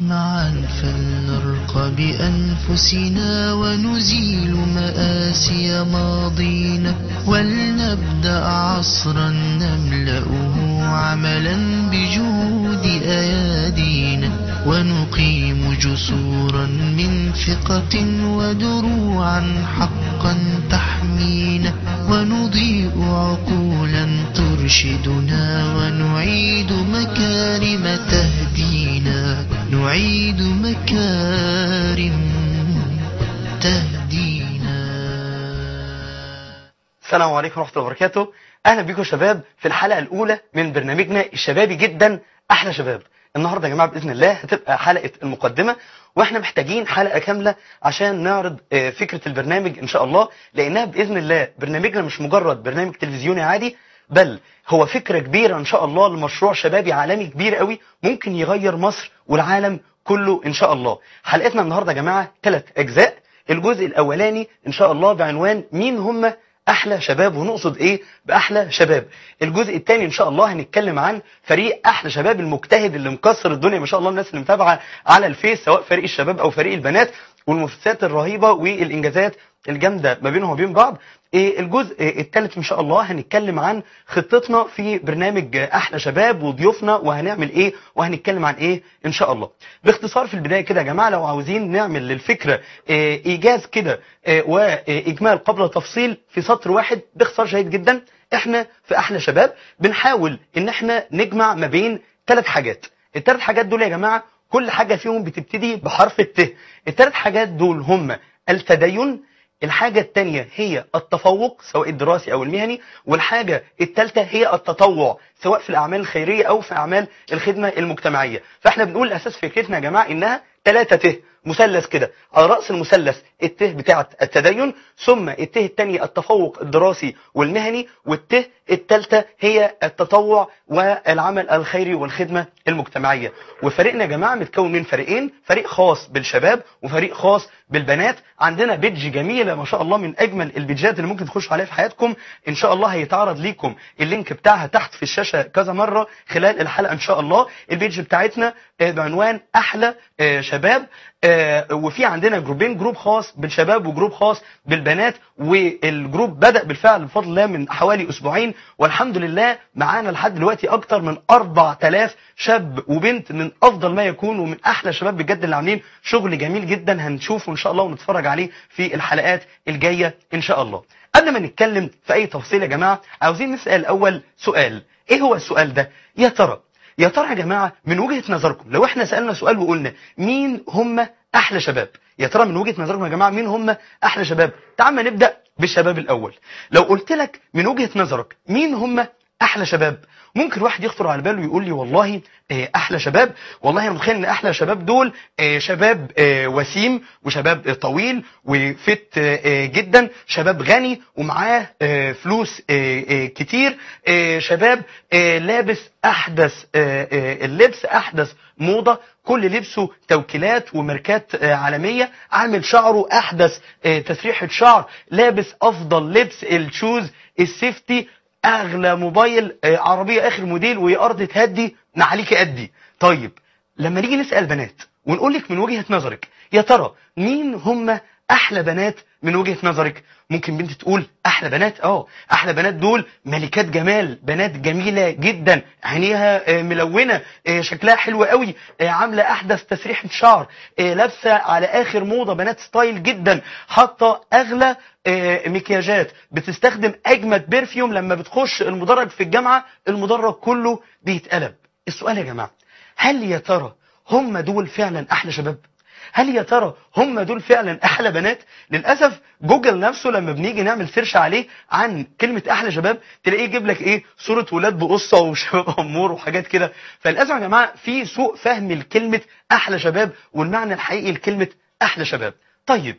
معا فلنرقى بأنفسنا ونزيل مآسي ماضينا ولنبدأ عصرا نملأه عملا بجهود أيادينا ونقيم جسورا من ثقة ودروعا حقا تحمينا ونضيء عقولا ترشدنا ونعيد مكارم تهدينا نعيد مكارم تهدينا. السلام عليكم ورحمة الله وبركاته. أهلا بكم شباب في الحلقة الأولى من برنامجنا الشبابي جدا. أحلى شباب. النهاردة يا جماعة بإذن الله هتبقى حلقة المقدمة وإحنا محتاجين حلقة كاملة عشان نعرض آه، فكرة البرنامج إن شاء الله لأنها بإذن الله برنامجنا مش مجرد برنامج تلفزيوني عادي بل هو فكرة كبيرة إن شاء الله لمشروع شبابي عالمي كبير قوي ممكن يغير مصر والعالم كله إن شاء الله. حلقتنا النهاردة يا جماعة ثلاث أجزاء الجزء الأولاني إن شاء الله بعنوان مين هم أحلى شباب ونقصد إيه؟ بأحلى شباب. الجزء الثاني إن شاء الله هنتكلم عن فريق أحلى شباب المجتهد اللي مكسر الدنيا. ما شاء الله الناس اللي متابعة على الفيس سواء فريق الشباب أو فريق البنات والمنافسات الرهيبة والإنجازات الجامدة ما بينهم وبين بعض. إيه الجزء الثالث إن شاء الله هنتكلم عن خطتنا في برنامج أحلى شباب وضيوفنا وهنعمل إيه؟ وهنتكلم عن إيه؟ إن شاء الله. باختصار في البداية كده يا جماعة لو عاوزين نعمل للفكره إيه إيجاز كده إيه وإجمال قبل تفصيل في سطر واحد باختصار شديد جدا إحنا في أحلى شباب بنحاول إن إحنا نجمع ما بين ثلاث حاجات. الثلاث حاجات دول يا جماعة كل حاجة فيهم بتبتدي بحرف الت. الثلاث حاجات دول هم التدين الحاجة التانية هي التفوق سواء الدراسي أو المهني والحاجة التالتة هي التطوع سواء في الأعمال الخيرية أو في أعمال الخدمة المجتمعية. فإحنا بنقول أساس فكرتنا يا جماعة إنها ثلاثة ته مثلث كده. على رأس المثلث الته بتاعة التدين ثم الته الثانية التفوق الدراسي والمهني والته الثالثة هي التطوع والعمل الخيري والخدمة المجتمعية. وفريقنا يا جماعة متكون من فريقين فريق خاص بالشباب وفريق خاص بالبنات. عندنا بيدج جميلة ما شاء الله من أجمل البيدجات اللي ممكن تخشوا عليها في حياتكم. إن شاء الله هيتعرض ليكم. ال link بتاعها تحت في الشاشة كذا مرة خلال الحلقة إن شاء الله. البيدج بتاعتنا آه، بعنوان أحلى آه، شباب. وفي عندنا group ين group خاص بالشباب و group خاص بالبنات وال group بدأ بالفعل بفضل الله من حوالي أسبوعين والحمد لله معانا لحد دلوقتي أكتر من 4000 شاب وبنت من أفضل ما يكون ومن أحلى شباب بجد اللي عاملين شغل جميل جدا هنشوفه إن شاء الله ونتفرج عليه في الحلقات الجاية إن شاء الله. قبل ما نتكلم في أي تفصيل يا جماعة عاوزين نسأل أول سؤال. إيه هو السؤال ده؟ يا ترى يا ترى يا جماعة من وجهة نظركم لو إحنا سألنا سؤال وقلنا مين هم أحلى شباب؟ يا ترى من وجهة نظركم يا جماعة مين هم أحلى شباب؟ تعال نبدأ بالشباب الأول. لو قلت لك من وجهة نظرك مين هم أحلى شباب؟ ممكن واحد يخطر على باله ويقول لي والله آه، أحلى شباب. والله أنا متخيل إن أحلى شباب دول آه، شباب آه، وسيم وشباب طويل و fit جدا شباب غني ومعاه فلوس كتير شباب لابس أحدث اللبس أحدث موضة كل لبسه توكيلات وماركات عالمية. عامل شعره أحدث تسريحة شعر لابس أفضل لبس ال shoes ال safety. أغلى موبايل آه، عربية آخر موديل ويا أرض اتهدي ما عليكي قدي طيب لما نيجي نسأل بنات ونقول لك من وجهة نظرك يا ترى مين هم أحلى بنات من وجهة نظرك. ممكن بنت تقول أحلى بنات؟ آه أحلى بنات دول ملكات جمال بنات جميلة جدا. عينيها آه، ملونة آه، شكلها حلو قوي آه، عاملة أحدث تسريحة شعر لابسة على آخر موضة بنات style جدا. حاطة أغلى مكياجات. بتستخدم أجمد perfume لما بتخش المدرج في الجامعة. المدرج كله بيتقلب. السؤال يا جماعة هل يا ترى هم دول فعلا أحلى شباب؟ هل يا ترى هم دول فعلا أحلى بنات؟ للأسف جوجل نفسه لما بنيجي نعمل سيرش عليه عن كلمة أحلى شباب تلاقيه يجيب لك إيه؟ صورة ولاد بقصة وشباب أمور وحاجات كده. فللأسف يا جماعة في سوء فهم لكلمة أحلى شباب والمعنى الحقيقي لكلمة أحلى شباب. طيب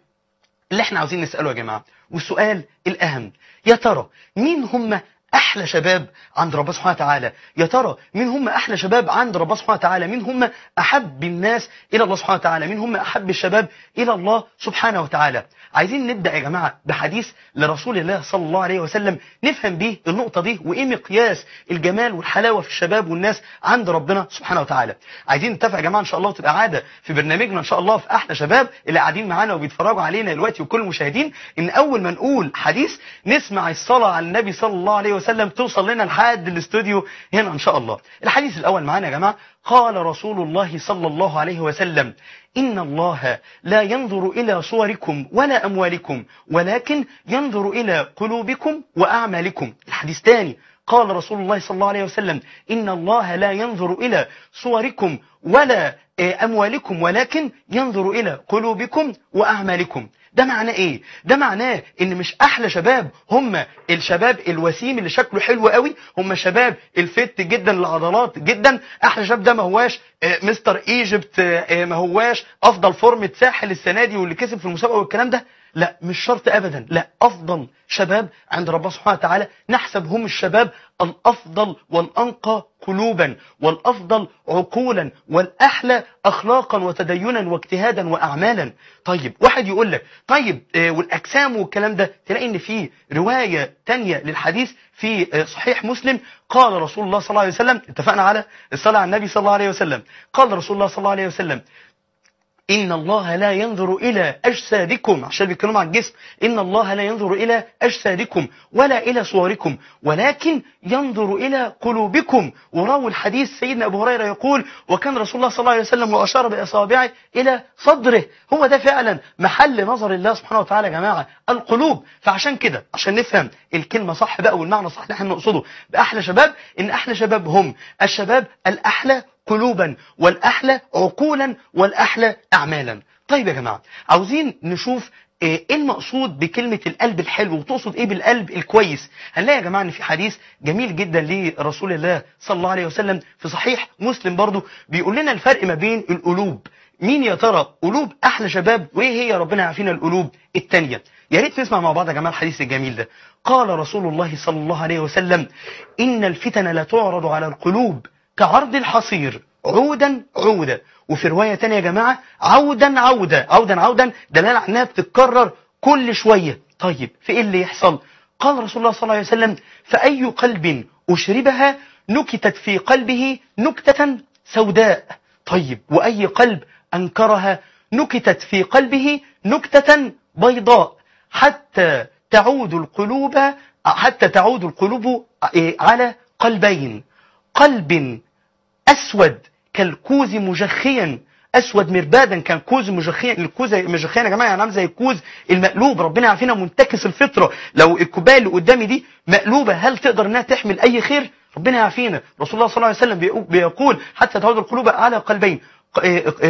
اللي إحنا عاوزين نسأله يا جماعة والسؤال الأهم يا ترى مين هم أحلى شباب عند ربنا سبحانه وتعالى. يا ترى مين هم أحلى شباب عند ربنا سبحانه وتعالى؟ مين هم أحب الناس إلى الله سبحانه وتعالى؟ مين هم أحب الشباب إلى الله سبحانه وتعالى؟ عايزين نبدأ يا جماعة بحديث لرسول الله صلى الله عليه وسلم. نفهم بيه النقطة دي وإيه مقياس الجمال والحلاوة في الشباب والناس عند ربنا سبحانه وتعالى. عايزين نتفق يا جماعة إن شاء الله وتبقى عادة في برنامجنا إن شاء الله في أحلى شباب اللي قاعدين معانا وبيتفرجوا علينا دلوقتي وكل المشاهدين. إن أول ما نقول حديث نسمع الصلاة على النبي صلى الله عليه توصل لنا لحد الاستوديو هنا إن شاء الله. الحديث الأول معانا يا جماعة قال رسول الله صلى الله عليه وسلم إن الله لا ينظر إلى صوركم ولا أموالكم ولكن ينظر إلى قلوبكم وأعمالكم. الحديث تاني قال رسول الله صلى الله عليه وسلم إن الله لا ينظر إلى صوركم ولا أموالكم ولكن ينظر إلى قلوبكم وأعمالكم. ده معناه إيه؟ ده معناه إن مش أحلى شباب هم الشباب الوسيم اللي شكله حلو قوي هم شباب الفت جدا العضلات جدا. أحلى شباب ده ما هواش مستر إيجيبت ما هواش أفضل فورمة ساحل السنة دي واللي كسب في المسابقة والكلام ده. لا مش شرط ابدا لا أفضل شباب عند ربنا سبحانه وتعالى. نحسب هم الشباب الأفضل والأنقى قلوبا والأفضل عقولا والأحلى اخلاقا وتدينا واجتهادا واعمالا. طيب واحد يقول لك طيب آه والأجسام والكلام ده تلاقي إن في رواية تانية للحديث في آه صحيح مسلم. قال رسول الله صلى الله عليه وسلم اتفقنا على الصلاه على النبي صلى الله عليه وسلم. قال رسول الله صلى الله عليه وسلم إن الله لا ينظر إلى أجسادكم. عشان بيتكلموا عن الجسم. إن الله لا ينظر إلى أجسادكم ولا إلى صوركم. ولكن ينظر إلى قلوبكم. وراوي الحديث سيدنا أبو هريرة يقول وكان رسول الله صلى الله عليه وسلم وأشار بأصابعه إلى صدره. هو ده فعلا محل نظر الله سبحانه وتعالى يا جماعة القلوب. فعشان كده عشان نفهم الكلمة صح بقى والمعنى صح اللي إحنا نقصده بأحلى شباب إن أحلى شباب هم الشباب الأحلى قلوبا والأحلى عقولا والأحلى أعمالا. طيب يا جماعة عاوزين نشوف إيه المقصود بكلمة القلب الحلو؟ وتقصد إيه بالقلب الكويس؟ هنلاقي يا جماعة إن في حديث جميل جدا لرسول الله صلى الله عليه وسلم في صحيح مسلم برضو بيقول لنا الفرق ما بين القلوب. مين يا ترى قلوب أحلى شباب؟ وإيه هي ربنا يعافينا القلوب التانية؟ يا ريت نسمع مع بعض يا جماعة الحديث الجميل ده. قال رسول الله صلى الله عليه وسلم إن الفتن لا تعرض على القلوب. كعرض الحصير. عودا عودا. وفي رواية تانية يا جماعة عودا عودا عودا عودا. دلالة عنها بتتكرر كل شوية. طيب في إيه اللي يحصل؟ قال رسول الله صلى الله عليه وسلم فأي قلب أشربها نكتت في قلبه نكتة سوداء. طيب وأي قلب أنكرها نكتت في قلبه نكتة بيضاء. حتى تعود القلوب حتى تعود القلوب على قلبين. قلب أسود كالكوز مجخيا. أسود مربادا كالكوز مجخيا. الكوز مجخيا يا جماعة يعني عامل زي الكوز المقلوب. ربنا يعافينا منتكس الفطرة. لو الكوباية اللي قدامي دي مقلوبة هل تقدر إنها تحمل أي خير؟ ربنا يعافينا. رسول الله صلى الله عليه وسلم بيقول حتى تعود القلوب على قلبين.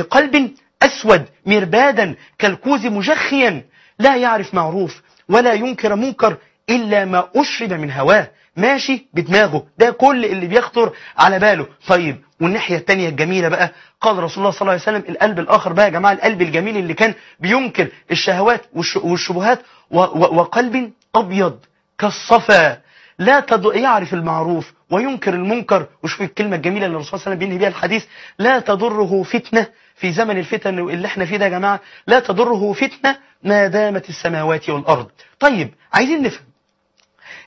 قلب أسود مربادا كالكوز مجخيا. لا يعرف معروف ولا ينكر منكر. إلا ما أشرب من هواه. ماشي بدماغه. ده كل اللي بيخطر على باله. طيب والناحية التانية الجميلة بقى قال رسول الله صلى الله عليه وسلم القلب الآخر بقى يا جماعة القلب الجميل اللي كان بينكر الشهوات والشبهات وقلب أبيض كالصفا. لا. يعرف المعروف وينكر المنكر. وشوف الكلمة الجميلة اللي الرسول صلى الله عليه وسلم بينهي بيها الحديث. لا تضره فتنة في زمن الفتن اللي إحنا فيه ده يا جماعة. لا تضره فتنة ما دامت السماوات والأرض. طيب عايزين نفهم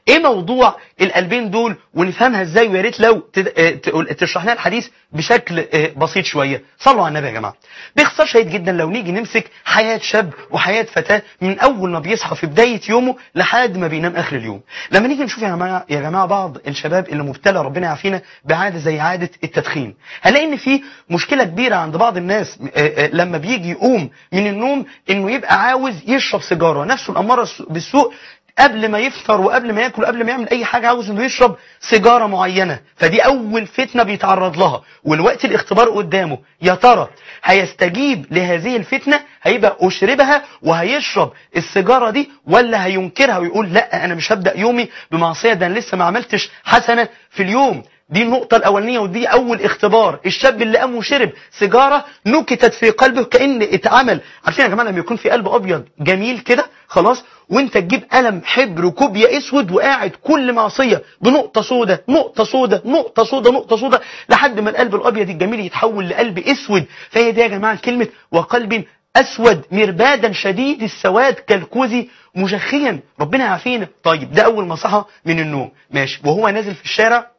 إيه موضوع القلبين دول ونفهمها إزاي؟ ويا ريت لو تشرح لنا الحديث بشكل بسيط شوية. صلوا على النبي يا جماعة. باختصار شديد جدا لو نيجي نمسك حياة شاب وحياة فتاة من أول ما بيصحى في بداية يومه لحد ما بينام آخر اليوم. لما نيجي نشوف يا جماعة يا جماعة بعض الشباب اللي مبتلى ربنا يعافينا بعادة زي عادة التدخين. هنلاقي إن في مشكلة كبيرة عند بعض الناس لما بيجي يقوم من النوم إنه يبقى عاوز يشرب سيجارة. نفسه الأمارة بالسوء قبل ما يفطر وقبل ما ياكل وقبل ما يعمل أي حاجة عاوز إنه يشرب سيجارة معينة. فدي أول فتنة بيتعرض لها. والوقت الاختبار قدامه. يا ترى هيستجيب لهذه الفتنة؟ هيبقى أشربها وهيشرب السيجارة دي ولا هينكرها ويقول لا أنا مش هبدأ يومي بمعصية ده أنا لسه ما عملتش حسنة في اليوم. دي النقطة الأولانية ودي أول اختبار. الشاب اللي قام وشرب سيجارة نكتت في قلبه كأن اتعمل. عارفين يا جماعة لما يكون في قلب أبيض جميل كده خلاص وأنت تجيب قلم حبر كوبيا أسود وقاعد كل معصية بنقطة سودة نقطة سودة نقطة سودة نقطة سودة لحد ما القلب الأبيض الجميل يتحول لقلب أسود. فهي دي يا جماعة كلمة وقلب أسود مربادا شديد السواد كالكوز مجخيا ربنا يعافينا. طيب ده أول ما صحى من النوم. ماشي. وهو نازل في الشارع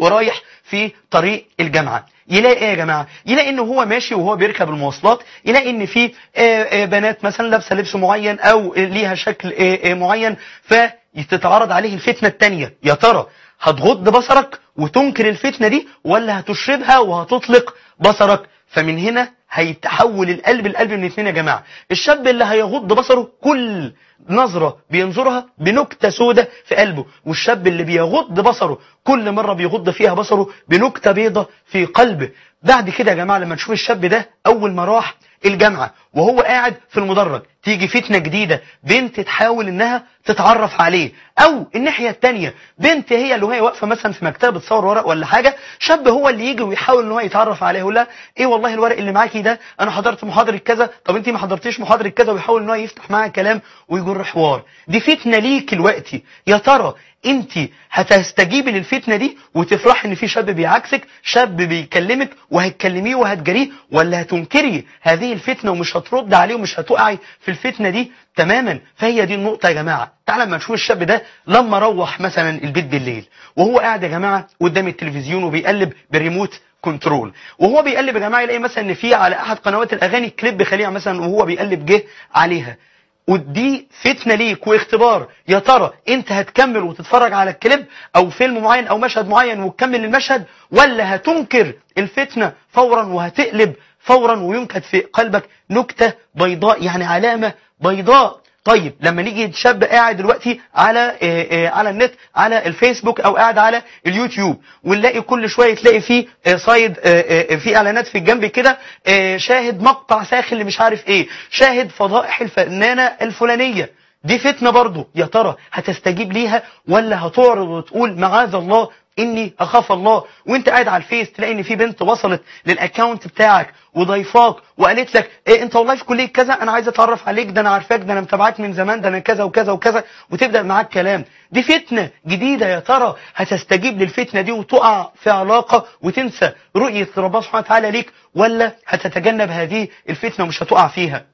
ورايح في طريق الجامعة. يلاقي إيه يا جماعة؟ يلاقي ان هو ماشي وهو بيركب المواصلات يلاقي إن في آه، آه، بنات مثلا لابسة لبس معين أو ليها شكل آه، معين فتتعرض عليه الفتنة التانية. يا ترى هتغض بصرك وتنكر الفتنة دي ولا هتشربها وهتطلق بصرك؟ فمن هنا هيتحول القلب القلب من اثنين يا جماعة. الشاب اللي هيغض بصره كل نظرة بينظرها بنكتة سودة في قلبه والشاب اللي بيغض بصره كل مرة بيغض فيها بصره بنكتة بيضة في قلبه. بعد كده يا جماعة لما نشوف الشاب ده أول ما راح الجامعة وهو قاعد في المدرج تيجي فتنة جديدة بنت تحاول إنها تتعرف عليه. أو الناحية التانية بنت هي اللي وهي واقفة مثلا في مكتبة بتصور ورق ولا حاجة شاب هو اللي يجي ويحاول إن هو يتعرف عليه يقول لها إيه والله الورق اللي معاكي ده أنا حضرت محاضرة كذا طب انت ما حضرتيش محاضرة كذا ويحاول إن هو يفتح معاها كلام ويجر حوار. دي فتنة ليك الوقتي يا ترى انت هتستجيبي للفتنة دي وتفرحي إن في شاب بيعكسك شاب بيكلمك وهتكلميه وهتجريه ولا هتنكري هذه الفتنة ومش هترد عليه ومش هتقعي في الفتنة دي تماما فهي دي النقطة يا جماعة. تعالى لما نشوف الشاب ده لما يروح مثلا البيت بالليل وهو قاعد يا جماعة قدام التلفزيون وبيقلب بال remote control. وهو بيقلب يا جماعة يلاقي مثلا إن في على أحد قنوات الأغاني كليب خليع مثلا وهو بيقلب جه عليها. ودي فتنة ليك واختبار. يا ترى أنت هتكمل وتتفرج على الكليب أو فيلم معين أو مشهد معين وتكمل المشهد ولا هتنكر الفتنة فورا وهتقلب فورا وينكت في قلبك نكتة بيضاء يعني علامة بيضاء. طيب لما نيجي شاب قاعد دلوقتي على آه، آه، على النت على الفيسبوك أو قاعد على اليوتيوب ونلاقي كل شوية تلاقي فيه side آه، آه، في إعلانات في الجنب كده شاهد مقطع ساخن اللي مش عارف إيه شاهد فضائح الفنانة الفلانية. دي فتنة برضو يا ترى هتستجيب ليها ولا هتعرض وتقول معاذ الله إني أخاف الله. وأنت قاعد على الفيس تلاقي إن في بنت وصلت لل account بتاعك وضيفاك وقالت لك إيه أنت والله في كلية كذا أنا عايزة أتعرف عليك ده أنا عارفاك ده أنا متابعاك من زمان ده أنا كذا وكذا وكذا. وتبدأ معاك كلام. دي فتنة جديدة يا ترى. هتستجيب للفتنة دي وتقع في علاقة وتنسى رؤية ربنا سبحانه وتعالى ليك ولا هتتجنب هذه الفتنة ومش هتقع فيها؟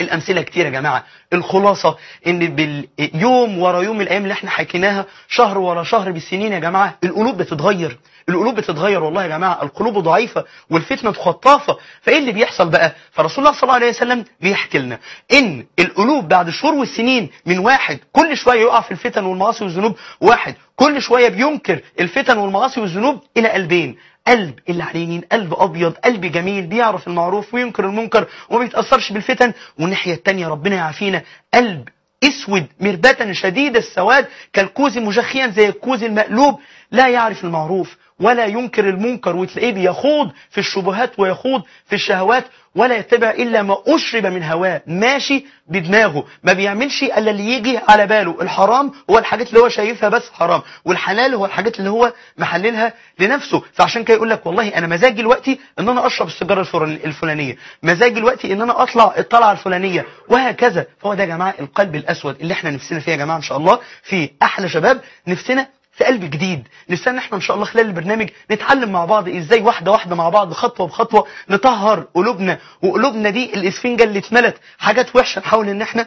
الأمثلة كتير يا جماعة. الخلاصة إن باليوم ورا يوم الأيام اللي إحنا حكيناها شهر ورا شهر بالسنين يا جماعة القلوب بتتغير. القلوب بتتغير والله يا جماعة. القلوب ضعيفة والفتنة خطافة فإيه اللي بيحصل بقى؟ فرسول الله صلى الله عليه وسلم بيحكي لنا إن القلوب بعد الشهور والسنين من واحد كل شوية يقع في الفتن والمعاصي والذنوب واحد كل شوية بينكر الفتن والمعاصي والذنوب إلى قلبين. قلب اللي على اليمين قلب أبيض قلب جميل بيعرف المعروف وينكر المنكر وما بيتأثرش بالفتن. والناحية الثانية ربنا يعافينا. قلب أسود مربة شديد السواد كالكوز مجخيا زي الكوز المقلوب لا يعرف المعروف. ولا ينكر المنكر وتلاقيه بيخوض في الشبهات ويخوض في الشهوات ولا يتبع إلا ما أشرب من هواه. ماشي بدماغه. ما بيعملش إلا اللي يجي على باله. الحرام هو الحاجات اللي هو شايفها بس حرام. والحلال هو الحاجات اللي هو محللها لنفسه. فعشان كده يقول لك والله أنا مزاجي دلوقتي إن أنا أشرب السيجارة الفلان- الفلانية. مزاجي دلوقتي إن أنا أطلع الطلعة الفلانية. وهكذا. فهو ده يا جماعة القلب الأسود اللي إحنا نفسنا فيه يا جماعة إن شاء الله. في أحلى شباب نفسنا في قلب جديد. ان إحنا إن شاء الله خلال البرنامج نتعلم مع بعض إزاي واحدة واحدة مع بعض خطوة بخطوة نطهر قلوبنا وقلوبنا دي الإسفنجة اللي اتملت حاجات وحشة نحاول إن إحنا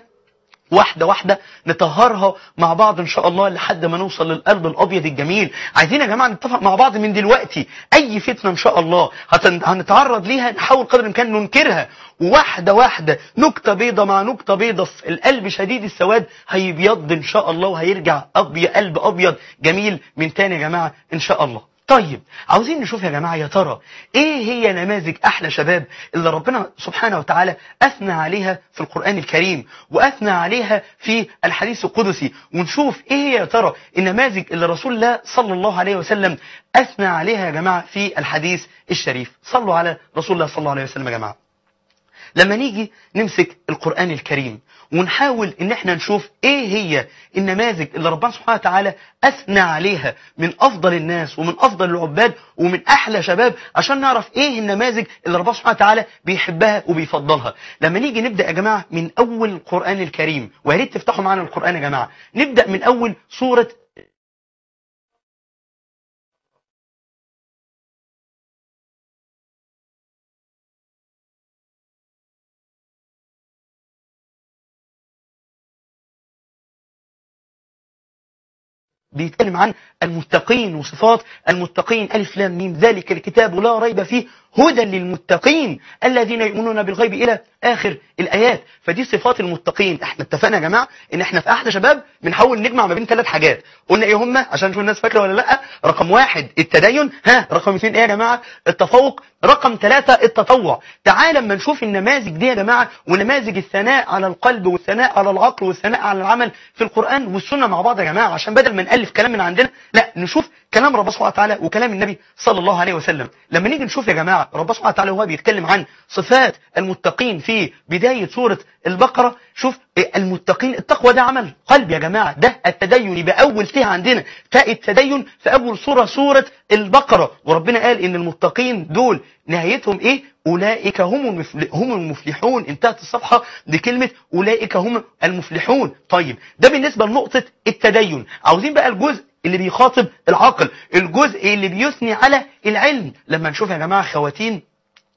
واحدة واحدة نطهرها مع بعض إن شاء الله لحد ما نوصل للقلب الأبيض الجميل. عايزين يا جماعة نتفق مع بعض من دلوقتي. أي فتنة إن شاء الله هنتعرض ليها نحاول قدر الإمكان ننكرها. واحدة واحدة نكتة بيضة مع نكتة بيضة القلب شديد السواد هيبيض إن شاء الله وهيرجع ابيض قلب أبيض جميل من تاني يا جماعة إن شاء الله. طيب عاوزين نشوف يا جماعة يا ترى إيه هي نماذج أحلى شباب اللي ربنا سبحانه وتعالى أثنى عليها في القرآن الكريم وأثنى عليها في الحديث القدسي؟ ونشوف إيه هي يا ترى النماذج اللي رسول الله صلى الله عليه وسلم أثنى عليها يا جماعة في الحديث الشريف. صلوا على رسول الله صلى الله عليه وسلم يا جماعة. لما نيجي نمسك القرآن الكريم ونحاول إن إحنا نشوف إيه هي النماذج اللي ربنا سبحانه وتعالى أثنى عليها من أفضل الناس ومن أفضل العباد ومن أحلى شباب عشان نعرف إيه النماذج اللي ربنا سبحانه وتعالى بيحبها وبيفضلها. لما نيجي نبدأ يا جماعة من أول القرآن الكريم ويا ريت تفتحوا معانا القرآن يا جماعة. نبدأ من أول سورة بيتكلم عن المتقين وصفات المتقين. ألف لام ميم. ذلك الكتاب لا ريب فيه. هدى للمتقين الذين يؤمنون بالغيب إلى آخر الآيات. فدي صفات المتقين. إحنا اتفقنا يا جماعة إن إحنا في أحلى شباب بنحاول نجمع ما بين ثلاث حاجات. قلنا إيه هما عشان نشوف الناس فاكرة ولا لأ. رقم واحد التدين. ها رقم اثنين إيه يا جماعة؟ التفوق. رقم ثلاثة التطوع. تعال لما نشوف النماذج دي يا جماعة ونماذج الثناء على القلب والثناء على العقل والثناء على العمل في القرآن والسنة مع بعض يا جماعة. عشان بدل ما نألف كلام من عندنا لأ نشوف كلام ربنا سبحانه وتعالى وكلام النبي صلى الله عليه وسلم. لما نيجي نشوف يا جماعة ربنا سبحانه وتعالى وهو بيتكلم عن صفات المتقين في بداية سورة البقرة شوف المتقين التقوى ده عمل قلب يا جماعة. ده التدين يبقى أول عندنا. تاء التدين في أول سورة سورة البقرة. وربنا قال إن المتقين دول نهايتهم إيه؟ أولئك هم. هم المفلحون. انتهت الصفحة بكلمة أولئك هم المفلحون. طيب ده بالنسبة لنقطة التدين. عاوزين بقى الجزء اللي بيخاطب العقل الجزء اللي بيثني على العلم. لما نشوف يا جماعة خواتين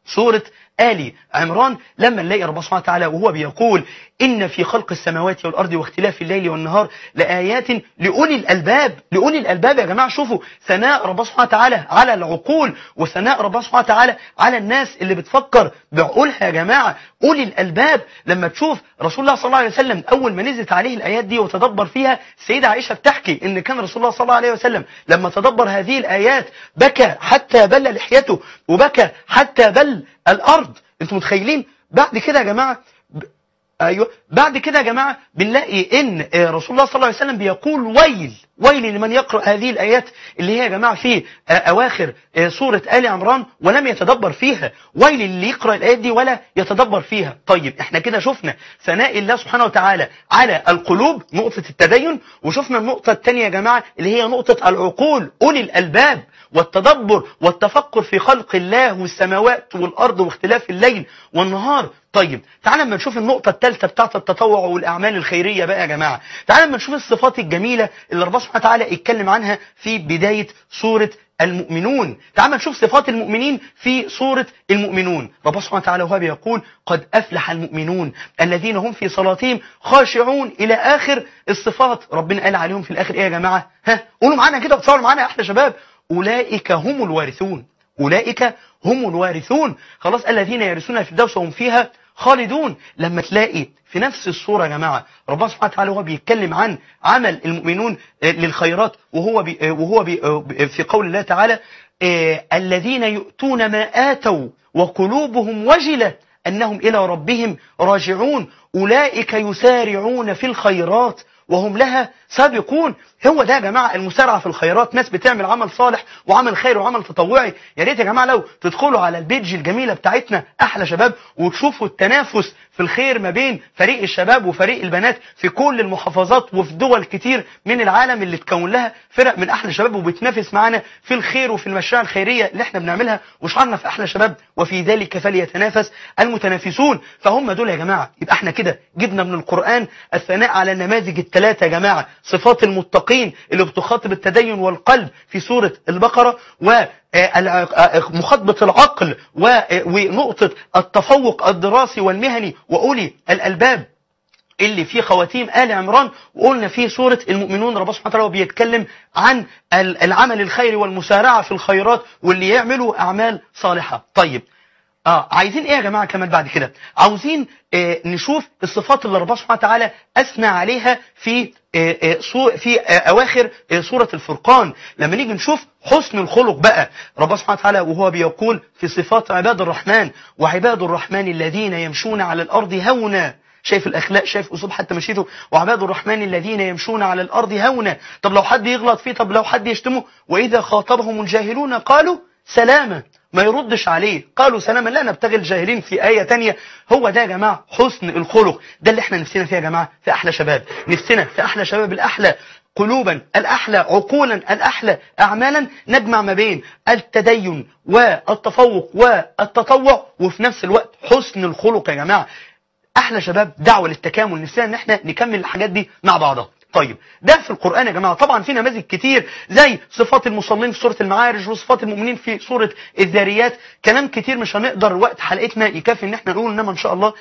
سورة آل عمران لما نلاقي ربنا سبحانه وتعالى وهو بيقول إن في خلق السماوات والأرض واختلاف الليل والنهار لآيات لأولي الألباب لأولي الألباب يا جماعة شوفوا ثناء ربنا سبحانه وتعالى على العقول وثناء ربنا سبحانه وتعالى على الناس اللي بتفكر بعقولها يا جماعة. أولي الألباب لما تشوف رسول الله صلى الله عليه وسلم أول ما نزلت عليه الآيات دي وتدبر فيها السيدة عائشة بتحكي إن كان رسول الله صلى الله عليه وسلم لما تدبر هذه الآيات بكى حتى بل لحيته وبكى حتى بل الأرض. أنتوا متخيلين؟ بعد كده يا جماعة ب... أيوه بعد كده يا جماعة بنلاقي إن رسول الله صلى الله عليه وسلم بيقول ويل. ويل لمن يقرأ هذه الآيات اللي هي يا جماعة في أواخر سورة آل عمران ولم يتدبر فيها. ويل اللي يقرأ الآيات دي ولا يتدبر فيها. طيب إحنا كده شفنا ثناء الله سبحانه وتعالى على القلوب نقطة التدين وشفنا النقطة الثانية يا جماعة اللي هي نقطة العقول أولي الألباب والتدبر والتفكر في خلق الله والسماوات والأرض واختلاف الليل والنهار. طيب تعال لما نشوف النقطة الثالثة بتاعت التطوع والأعمال الخيرية بقى يا جماعة. تعال لما نشوف الصفات الجميلة اللي سبحانه وتعالى اتكلم عنها في بداية سورة المؤمنون. تعال نشوف صفات المؤمنين في سورة المؤمنون. ربنا سبحانه وتعالى وهو بيقول قد أفلح المؤمنون الذين هم في صلاتهم خاشعون إلى آخر الصفات. ربنا قال عليهم في الآخر إيه يا جماعة؟ ها قولوا معانا كده وتصوروا معانا يا أحلى شباب. أولئك هم الوارثون. أولئك هم الوارثون. خلاص الذين يرثون في الدوس فيها خالدون. لما تلاقي في نفس الصورة يا جماعة ربنا سبحانه وتعالى وهو بيتكلم عن عمل المؤمنون للخيرات وهو بي وهو بي في قول الله تعالى الذين يؤتون ما آتوا وقلوبهم وجلة أنهم إلى ربهم راجعون. أولئك يسارعون في الخيرات وهم لها سابقون. هو ده يا جماعة المسارعة في الخيرات. ناس بتعمل عمل صالح وعمل خير وعمل تطوعي. يا ريت يا جماعة لو تدخلوا على البيج الجميلة بتاعتنا أحلى شباب وتشوفوا التنافس في الخير ما بين فريق الشباب وفريق البنات في كل المحافظات وفي دول كتير من العالم اللي تكون لها فرق من أحلى شباب وبتنافس معانا في الخير وفي المشاريع الخيرية اللي إحنا بنعملها وشعرنا في أحلى شباب. وفي ذلك فليتنافس المتنافسون. فهم دول يا جماعة. يبقى إحنا كده جبنا من القرآن الثناء على النماذج الثلاثة يا جماعة. صفات المتقين اللي بتخاطب التدين والقلب في سورة البقرة ومخاطبة العقل ونقطة التفوق الدراسي والمهني. وأولي الألباب اللي فيه خواتيم آل عمران. وقلنا فيه سورة المؤمنون ربنا سبحانه وتعالى بيتكلم عن العمل الخيري والمسارعة في الخيرات واللي يعملوا أعمال صالحة. طيب آه عايزين إيه يا جماعة كمان بعد كده؟ عاوزين آه نشوف الصفات اللي ربنا سبحانه وتعالى أثنى عليها في آه آه في أواخر سورة الفرقان. لما نيجي نشوف حسن الخلق بقى ربنا سبحانه وتعالى وهو بيقول في صفات عباد الرحمن وعباد الرحمن الذين يمشون على الأرض هونا. شايف الأخلاق شايف أسلوب حتى مشيته؟ وعباد الرحمن الذين يمشون على الأرض هونا. طب لو حد يغلط فيه طب لو حد يشتمه؟ وإذا خاطبهم الجاهلون قالوا سلاما. ما يردش عليه. قالوا سلاما لا نبتغي الجاهلين في آية تانية. هو ده يا جماعة حسن الخلق. ده اللي إحنا نفسنا فيه يا جماعة في أحلى شباب. نفسنا في أحلى شباب الأحلى. قلوبا الأحلى عقولا الأحلى. أعمالا نجمع ما بين التدين والتفوق والتطوع. وفي نفس الوقت حسن الخلق يا جماعة. أحلى شباب دعوة للتكامل. نفسنا إن إحنا نكمل الحاجات دي مع بعضها. طيب ده في القرآن يا جماعة. طبعا في نماذج كتير زي صفات المصلين في سورة المعارج وصفات المؤمنين في سورة الذاريات كلام كتير مش هنقدر وقت حلقتنا يكفي إن إحنا نقول إنما إن شاء الله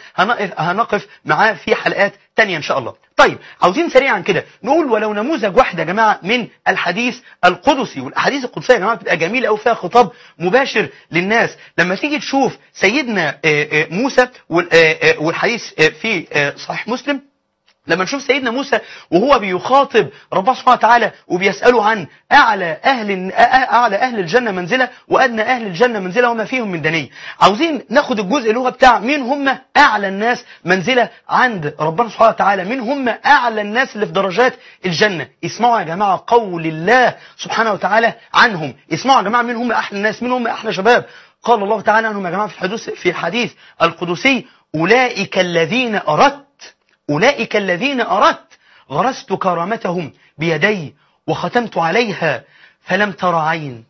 هنقف, معاه في حلقات تانية إن شاء الله. طيب عاوزين سريعا كده نقول ولو نموذج واحد يا جماعة من الحديث القدسي والأحاديث القدسية يا جماعة بتبقى جميلة قوي فيها خطاب مباشر للناس. لما تيجي تشوف سيدنا آه، آه، موسى آه، والحديث في صحيح مسلم لما نشوف سيدنا موسى وهو بيخاطب ربنا سبحانه وتعالى وبيسأله عن أعلى أهل أعلى أهل الجنة منزلة وأدنى أهل الجنة منزلة وما فيهم من دنيا عاوزين ناخد الجزء اللي هو بتاع مين هم أعلى الناس منزلة عند ربنا سبحانه وتعالى. مين هم أعلى الناس اللي في درجات الجنة؟ اسمعوا يا جماعة قول الله سبحانه وتعالى عنهم. اسمعوا يا جماعة مين هم أحلى الناس؟ مين هم أحلى شباب؟ قال الله تعالى عنهم يا جماعة في الحديث في الحديث القدسي أولئك الذين أردت أولئك الذين أردت غرست كرامتهم بيدي وختمت عليها فلم تر عين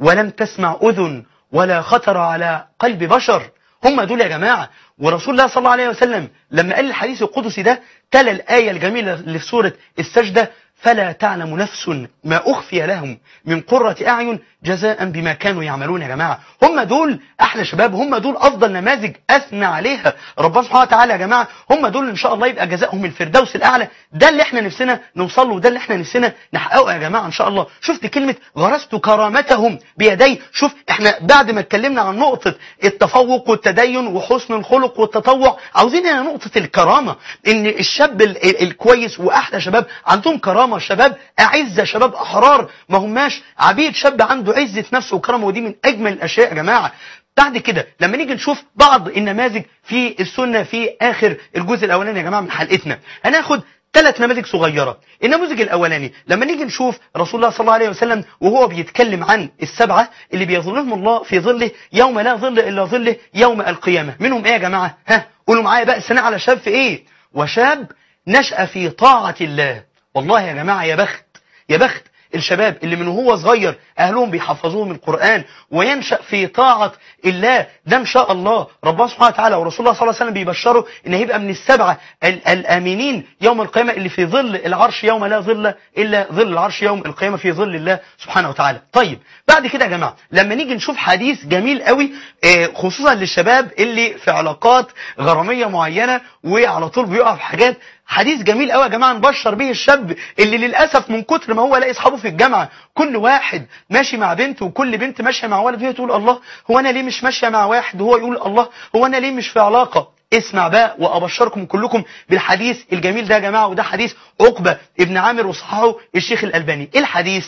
ولم تسمع أذن ولا خطر على قلب بشر. هم دول يا جماعة. ورسول الله صلى الله عليه وسلم لما قال الحديث القدسي ده تلا الآية الجميلة اللي في سورة السجدة فلا تعلم نفس ما أخفي لهم من قرة أعين جزاء بما كانوا يعملون يا جماعة. هم دول أحلى شباب هم دول أفضل نماذج أثنى عليها. ربنا سبحانه وتعالى يا جماعة هم دول إن شاء الله يبقى جزاؤهم الفردوس الأعلى. ده اللي إحنا نفسنا نوصل له ده اللي إحنا نفسنا نحققه يا جماعة إن شاء الله. شفت كلمة غرست كرامتهم بيدي؟ شوف إحنا بعد ما اتكلمنا عن نقطة التفوق والتدين وحسن الخلق والتطوع عاوزين هنا نقطة الكرامة إن الشاب ال- ال- الكويس وأحلى شباب عندهم كرامة شباب اعزة شباب أحرار. ما هماش عبيد شاب عنده عزة نفس وكرامة ودي من أجمل الأشياء يا جماعة. بعد كده لما نيجي نشوف بعض النماذج في السنة في آخر الجزء الأولاني يا جماعة من حلقتنا هناخد ثلاث نماذج صغيرة. النموذج الأولاني لما نيجي نشوف رسول الله صلى الله عليه وسلم وهو بيتكلم عن السبعة اللي بيظلهم الله في ظله يوم لا ظل إلا ظله يوم القيامة. منهم إيه يا جماعة؟ ها قولوا معايا بقى الثناء على شاب في إيه؟ وشاب نشأ في طاعة الله. والله يا جماعة يا بخت يا بخت الشباب اللي من هو صغير أهلهم بيحفظوهم القرآن وينشأ في طاعة الله ده إن شاء الله ربنا سبحانه وتعالى ورسول الله صلى الله عليه وسلم بيبشروا إن هيبقى من السبعة ال- الآمنين يوم القيامة اللي في ظل العرش يوم لا ظل إلا ظل العرش يوم القيامة في ظل الله سبحانه وتعالى. طيب بعد كده يا جماعة لما نيجي نشوف حديث جميل قوي آه، خصوصا للشباب اللي في علاقات غرامية معينة وعلى طول بيقع في حاجات حديث جميل قوي يا جماعة نبشر به الشاب اللي للأسف من كتر ما هو لاقي أصحابه في الجامعة كل واحد ماشي مع بنت وكل بنت ماشية مع ولد وهي تقول الله هو أنا ليه مش ماشية مع واحد وهو يقول الله؟ هو أنا ليه مش في علاقة؟ اسمع بقى وأبشركم كلكم بالحديث الجميل ده يا جماعة وده حديث عقبة ابن عامر وصححه الشيخ الألباني. إيه الحديث؟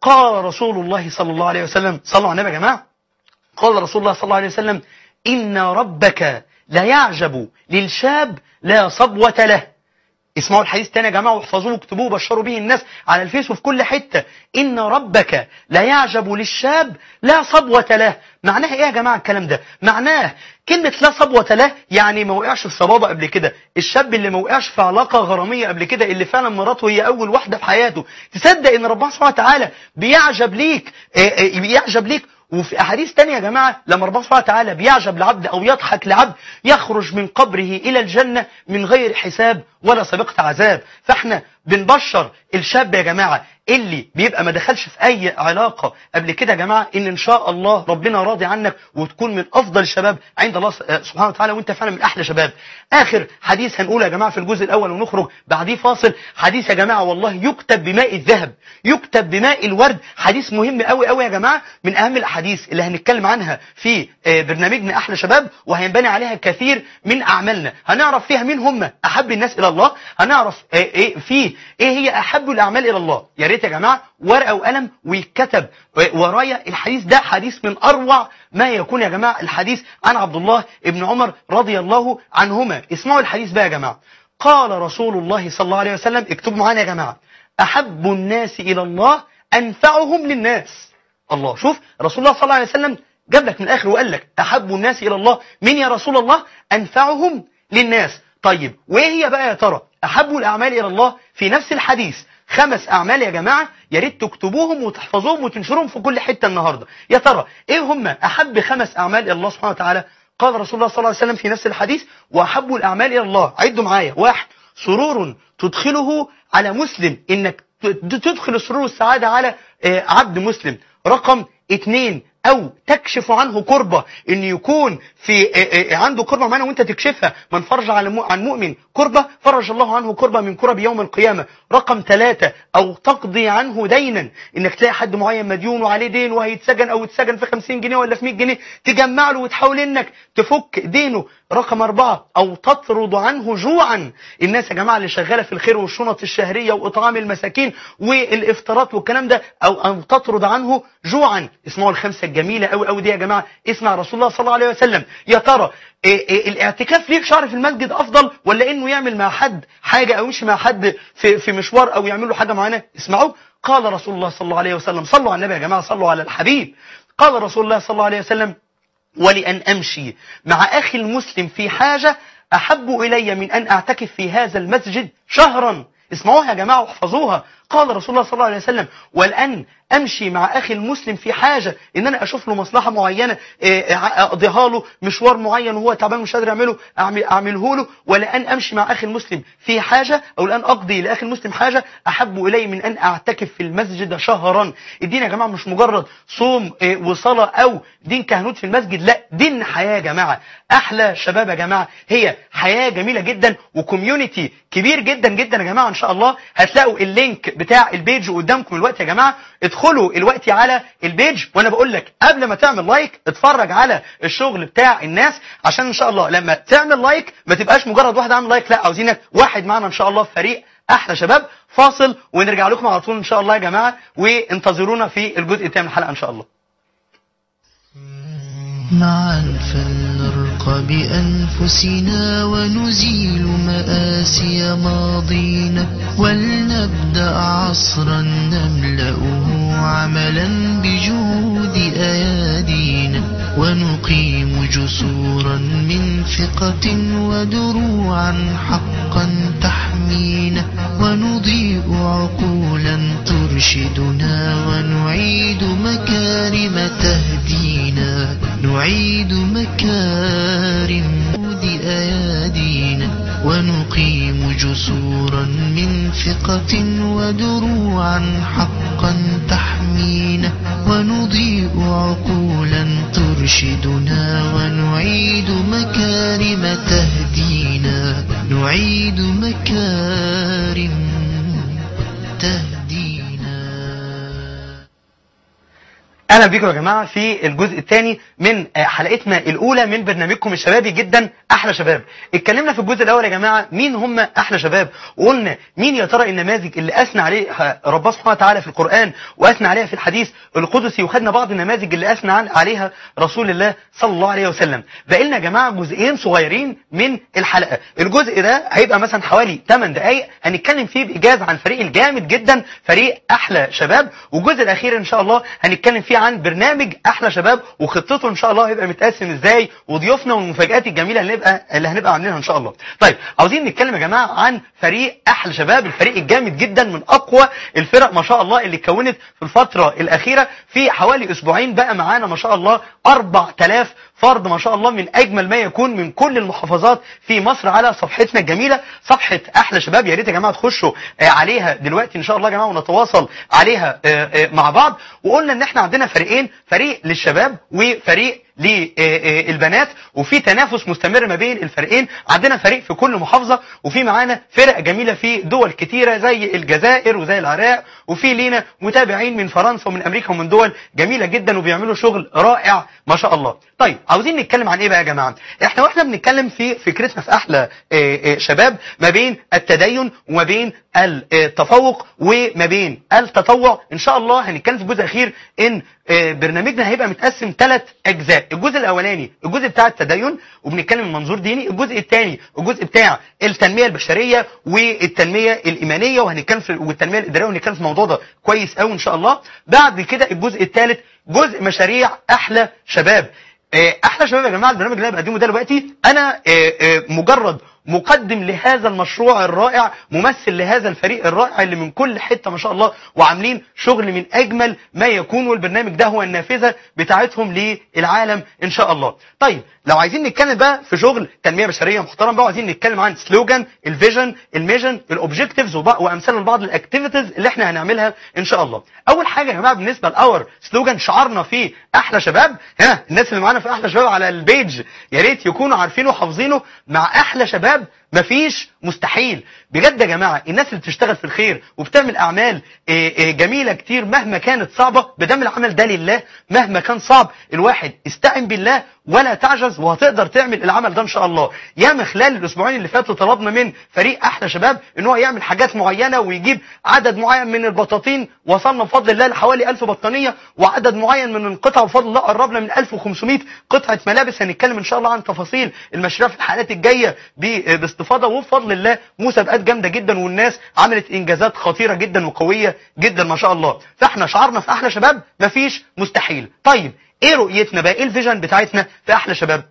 قال رسول الله صلى الله عليه وسلم صلوا على النبي يا جماعة. قال رسول الله صلى الله عليه وسلم إن ربك لا يعجب للشاب لا صبوة له. اسمعوا الحديث تاني يا جماعة واحفظوه واكتبوه وبشروا به الناس على الفيس وفي كل حتة. إن ربك لا يعجب للشاب لا صبوة له. معناها إيه يا جماعة الكلام ده؟ معناه كلمة لا صبوة له يعني ما وقعش في صبابة قبل كده. الشاب اللي ما وقعش في علاقة غرامية قبل كده اللي فعلا مراته هي أول واحدة في حياته. تصدق إن ربنا سبحانه وتعالى بيعجب ليك آه، آه، بيعجب ليك. وفي أحاديث تانية يا جماعة لما ربنا سبحانه وتعالى بيعجب لعبد أو يضحك لعبد يخرج من قبره إلى الجنة من غير حساب. ولا سابقة عذاب. فاحنا بنبشر الشاب يا جماعة اللي بيبقى ما دخلش في أي علاقة قبل كده يا جماعة إن إن شاء الله ربنا راضي عنك وتكون من أفضل الشباب عند الله سبحانه وتعالى وأنت فعلا من أحلى شباب. آخر حديث هنقوله يا جماعة في الجزء الأول ونخرج بعديه فاصل. حديث يا جماعة والله يكتب بماء الذهب يكتب بماء الورد. حديث مهم قوي قوي يا جماعة من أهم الأحاديث اللي هنتكلم عنها في آه، برنامجنا أحلى شباب وهينبني عليها كثير من أعمالنا. هنعرف فيها مين هم أحب الناس إلى الله هنعرف إيه فيه. إيه هي أحب الأعمال إلى الله؟ يا ريت يا جماعة ورقة وقلم ويتكتب. ورايا الحديث ده حديث من أروع ما يكون يا جماعة الحديث عن عبد الله ابن عمر رضي الله عنهما. اسمعوا الحديث بقى يا جماعة. قال رسول الله صلى الله عليه وسلم اكتبوا معانا يا جماعة. أحب الناس إلى الله أنفعهم للناس. الله شوف رسول الله صلى الله عليه وسلم جاب لك من الآخر وقال لك أحب الناس إلى الله. من يا رسول الله؟ أنفعهم للناس. طيب وايه هي بقى يا ترى أحب الأعمال إلى الله؟ في نفس الحديث خمس أعمال يا جماعة يا ريت تكتبوهم وتحفظوهم وتنشرهم في كل حتة النهارده. يا ترى إيه هم أحب خمس أعمال إلى الله سبحانه وتعالى؟ قال رسول الله صلى الله عليه وسلم في نفس الحديث وأحب الأعمال إلى الله. عدوا معايا. واحد سرور تدخله على مسلم. إنك تدخل السرور والسعاده على آه، عبد مسلم. رقم اتنين أو تكشف عنه كربة. إن يكون في عنده كربة معانا وأنت تكشفها من فرج عن مؤمن كربة فرج الله عنه كربة من كرب يوم القيامة. رقم ثلاثة أو تقضي عنه دينا. إنك تلاقي حد معين مديون وعليه دين وهيتسجن أو يتسجن في 50 جنيه ولا في 100 جنيه تجمع له وتحاول إنك تفك دينه. رقم أربعة أو تطرد عنه جوعا. الناس يا جماعة اللي شغالة في الخير والشنط الشهرية وإطعام المساكين والإفطارات والكلام ده أو أن تطرد عنه جوعا. اسمعوا الخمسة الجميلة أوي أوي دي يا جماعة. اسمع رسول الله صلى الله عليه وسلم. يا ترى إيه إيه الاعتكاف ليه شهر في المسجد أفضل ولا إنه يعمل مع حد حاجة أو يمشي مع حد في, في مشوار أو يعمل له حاجة معينة؟ اسمعوا. قال رسول الله صلى الله عليه وسلم. صلوا على النبي يا جماعة صلوا على الحبيب. قال رسول الله صلى الله عليه وسلم ولأن أمشي مع أخي المسلم في حاجة أحب إلي من أن أعتكف في هذا المسجد شهرا. اسمعوها يا جماعة واحفظوها. قال رسول الله صلى الله عليه وسلم ولأن أمشي مع أخي المسلم في حاجة إن أنا أشوف له مصلحة معينة إيه، أقضيها له مشوار معين وهو تعبان مش قادر يعمله أعمله له ولأن أمشي مع أخي المسلم في حاجة أو لأن أقضي لأخي المسلم حاجة أحب إلي من أن أعتكف في المسجد شهرا. الدين يا جماعة مش مجرد صوم إيه، وصلاة أو دين كهنوت في المسجد لا دين حياة يا جماعة. أحلى شباب يا جماعة هي حياة جميلة جدا و community كبير جدا جدا يا جماعة إن شاء الله. هتلاقوا ال link بتاع ال page قدامكم الوقتي ادخلوا الوقت على ال page وأنا بقول لك قبل ما تعمل like اتفرج على الشغل بتاع الناس عشان إن شاء الله لما تعمل like ما تبقاش مجرد واحد عامل like لا عاوزينك واحد معانا إن شاء الله في فريق أحلى شباب فاصل ونرجع لكم على طول إن شاء الله يا جماعة وانتظرونا في الجزء الثاني من الحلقة إن شاء الله. فلنرقى بأنفسنا ونزيل مآسي ماضينا ولنبدأ عصرا نملأه عملا بجهود أيادينا ونقيم جسورا من ثقة ودروعا حقا تحمينا ونضيء عقولا ترشدنا ونعيد مكارم تهدينا. نعيد مكارم أيادينا ونقيم جسورا من ثقة ودروعا حقا تحمينا ونضيء عقولا ترشدنا ونعيد مكارم تهدينا نعيد مكارم تهدينا. أهلا بيكم يا جماعة في الجزء الثاني من آه، حلقتنا الأولى من برنامجكم الشبابي جدا أحلى شباب. اتكلمنا في الجزء الأول يا جماعة مين هم أحلى شباب؟ وقلنا مين يا ترى النماذج اللي أثنى عليها ربنا سبحانه وتعالى في القرآن وأثنى عليها في الحديث القدسي وخدنا بعض النماذج اللي أثنى عليها رسول الله صلى الله عليه وسلم. باقي لنا يا جماعة جزئين صغيرين من الحلقة. الجزء ده هيبقى مثلا حوالي 8 دقائق هنتكلم فيه بإيجاز عن فريق الجامد جدا فريق أحلى شباب. والجزء الأخير إن شاء الله هنتكلم فيه عن برنامج أحلى شباب وخطته إن شاء الله هيبقى متقسم إزاي وضيوفنا والمفاجآت الجميلة اللي نبقى اللي هنبقى عاملينها إن شاء الله. طيب عاوزين نتكلم يا جماعة عن فريق أحلى شباب الفريق الجامد جدا من أقوى الفرق ما شاء الله اللي اتكونت في الفترة الأخيرة في حوالي أسبوعين بقى معانا ما شاء الله 4000 فرد ما شاء الله من أجمل ما يكون من كل المحافظات في مصر على صفحتنا الجميلة صفحة أحلى شباب. يا ريت يا جماعة تخشوا آه، عليها دلوقتي إن شاء الله يا جماعة ونتواصل عليها آه، آه، مع بعض. وقلنا إن إحنا عندنا فريقين فريق للشباب وفريق للبنات وفي تنافس مستمر ما بين الفريقين. عندنا فريق في كل محافظة وفي معانا فرق جميلة في دول كتيرة زي الجزائر وزي العراق وفي لينا متابعين من فرنسا ومن أمريكا ومن دول جميلة جدا وبيعملوا شغل رائع ما شاء الله. طيب عاوزين نتكلم عن إيه بقى يا جماعة؟ إحنا وإحنا بنتكلم في فكرتنا في أحلى آه، آه، شباب ما بين التدين وما بين التفوق وما بين التطوع. إن شاء الله هنتكلم في الجزء الأخير إن آه، برنامجنا هيبقى متقسم ثلاث أجزاء. الجزء الأولاني الجزء بتاع التدين وبنتكلم من منظور ديني الجزء الثاني الجزء بتاع التنمية البشرية والتنمية الإيمانية وهنتكلم في والتنمية الإدارية وهنتكلم في الموضوع ده كويس قوي إن شاء الله. بعد كده الجزء الثالث جزء مشاريع أحلى شباب. آه، أحلى شباب يا جماعة البرنامج اللي أنا بقدمه ده دلوقتي أنا آه، آه، مجرد مقدم لهذا المشروع الرائع ممثل لهذا الفريق الرائع اللي من كل حتة ما شاء الله وعاملين شغل من أجمل ما يكون والبرنامج ده هو النافذة بتاعتهم للعالم إن شاء الله. طيب لو عايزين نتكلم بقى في شغل تنمية بشرية محترم بقى وعايزين نتكلم عن slogan ال vision ال mission ال objectives وأمثلة لبعض ال activities اللي إحنا هنعملها إن شاء الله. أول حاجة يا جماعة بالنسبة لأور سلوجان شعارنا في أحلى شباب ها الناس اللي معانا في أحلى شباب على البيج يا ريت يكونوا عارفينه وحافظينه مع أحلى شباب have مفيش مستحيل. بجد يا جماعة الناس اللي بتشتغل في الخير وبتعمل أعمال إيه إيه جميلة كتير مهما كانت صعبة بدم العمل ده لله مهما كان صعب الواحد استعن بالله ولا تعجز وهتقدر تعمل العمل ده إن شاء الله. ياما خلال الأسبوعين اللي فاتوا طلبنا من فريق أحلى شباب إن هو يعمل حاجات معينة ويجيب عدد معين من البطاطين وصلنا بفضل الله لحوالي 1000 بطانية وعدد معين من القطع بفضل الله قربنا من 1500 قطعة ملابس. هنتكلم إن شاء الله عن تفاصيل المشاريع في الحلقات الجاية ب- باستفاضه وبفضل الله مسابقات جامدة جدا والناس عملت إنجازات خطيرة جدا وقوية جدا ما شاء الله. فإحنا شعارنا في أحلى شباب مفيش مستحيل. طيب إيه رؤيتنا بقى؟ إيه الفيجن بتاعتنا في أحلى شباب؟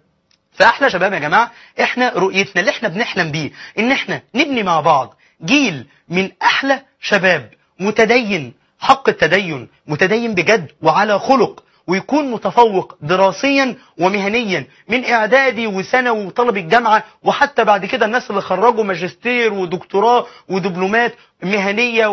فاحلى شباب يا جماعة إحنا رؤيتنا اللي إحنا بنحلم بيه إن إحنا نبني مع بعض جيل من أحلى شباب متدين حق التدين متدين بجد وعلى خلق. ويكون متفوق دراسيا ومهنيا من إعدادي وثانوي وطلب الجامعة وحتى بعد كده الناس اللي خرجوا ماجستير ودكتوراه ودبلومات مهنية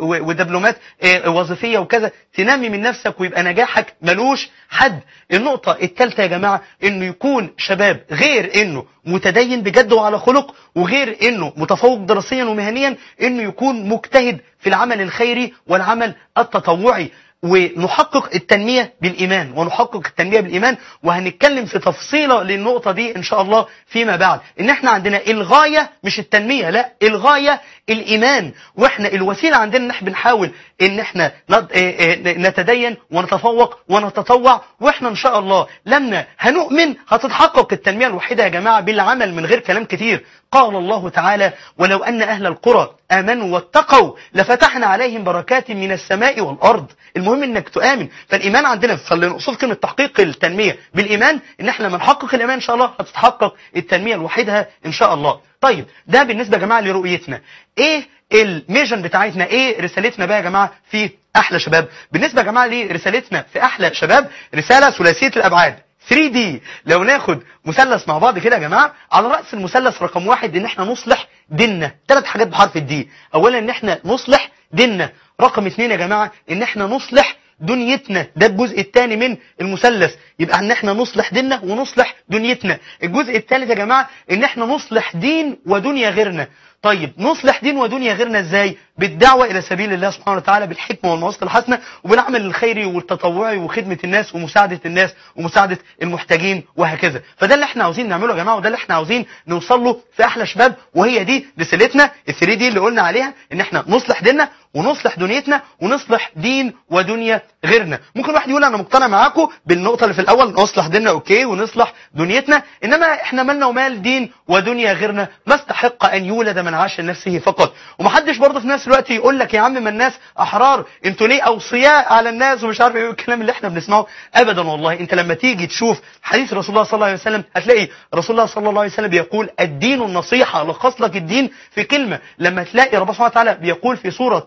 ودبلومات آه، وظيفية وكذا تنمي من نفسك ويبقى نجاحك ملوش حد. النقطة الثالثه يا جماعة إنه يكون شباب غير إنه متدين بجد وعلى خلق وغير إنه متفوق دراسيا ومهنيا إنه يكون مجتهد في العمل الخيري والعمل التطوعي. ونحقق التنمية بالإيمان ونحقق التنمية بالإيمان وهنتكلم في تفصيلة للنقطة دي إن شاء الله فيما بعد. إن إحنا عندنا الغاية مش التنمية لا الغاية الإيمان. وإحنا الوسيلة عندنا إن إحنا بنحاول إن إحنا إيه إيه نتدين ونتفوق ونتطوع. وإحنا إن شاء الله لما هنؤمن هتتحقق التنمية الوحيدة يا جماعة بالعمل من غير كلام كتير. قال الله تعالى ولو أن أهل القرى آمنوا واتقوا لفتحنا عليهم بركات من السماء والأرض. المهم إنك تؤمن. فالإيمان عندنا فاللي نقصد كلمة تحقيق التنمية بالإيمان إن إحنا لما نحقق الإيمان إن شاء الله هتتحقق التنمية لوحدها إن شاء الله. طيب ده بالنسبة يا جماعة لرؤيتنا. إيه ال mission بتاعتنا؟ إيه رسالتنا بقى يا جماعة في أحلى شباب؟ بالنسبة يا جماعة لرسالتنا في أحلى شباب رسالة ثلاثية الأبعاد. 3D لو ناخد مثلث مع بعض كده يا جماعة على رأس المثلث رقم واحد إن إحنا نصلح ديننا. ثلاث حاجات بحرف ال D. اولا إن إحنا نصلح ديننا. رقم اثنين يا جماعة إن إحنا نصلح دنيتنا. ده الجزء الثاني من المثلث. يبقى إن إحنا نصلح ديننا ونصلح دنيتنا. الجزء الثالث يا جماعة إن إحنا نصلح دين ودنيا غيرنا. طيب نصلح دين ودنيا غيرنا إزاي؟ بالدعوة إلى سبيل الله سبحانه وتعالى بالحكمة والمواصفه الحسنة وبالعمل الخيري والتطوعي وخدمة الناس ومساعدة الناس ومساعدة المحتاجين وهكذا. فده اللي إحنا عاوزين نعمله يا جماعة وده اللي إحنا عاوزين نوصل له في أحلى شباب وهي دي رسالتنا ال 3 دي اللي قلنا عليها إن إحنا نصلح ديننا ونصلح دنيتنا ونصلح دين ودنيا غيرنا. ممكن واحد يقول أنا مقتنع معاكم بالنقطة اللي في الأول نصلح ديننا أوكي ونصلح دنيتنا إنما إحنا مالنا ومال دين ودنيا غيرنا؟ ما استحق أن يولد من عاش لنفسه فقط. ومحدش برضه في نفس الوقت يقول لك يا عم ما الناس أحرار أنتوا ليه أوصياء على الناس ومش عارف إيه الكلام اللي إحنا بنسمعه؟ ابدا والله أنت لما تيجي تشوف حديث رسول الله صلى الله عليه وسلم هتلاقي رسول الله صلى الله عليه وسلم بيقول الدين النصيحة لخص لك الدين في كلمة. لما تلاقي ربنا سبحانه وتعالى بيقول في سورة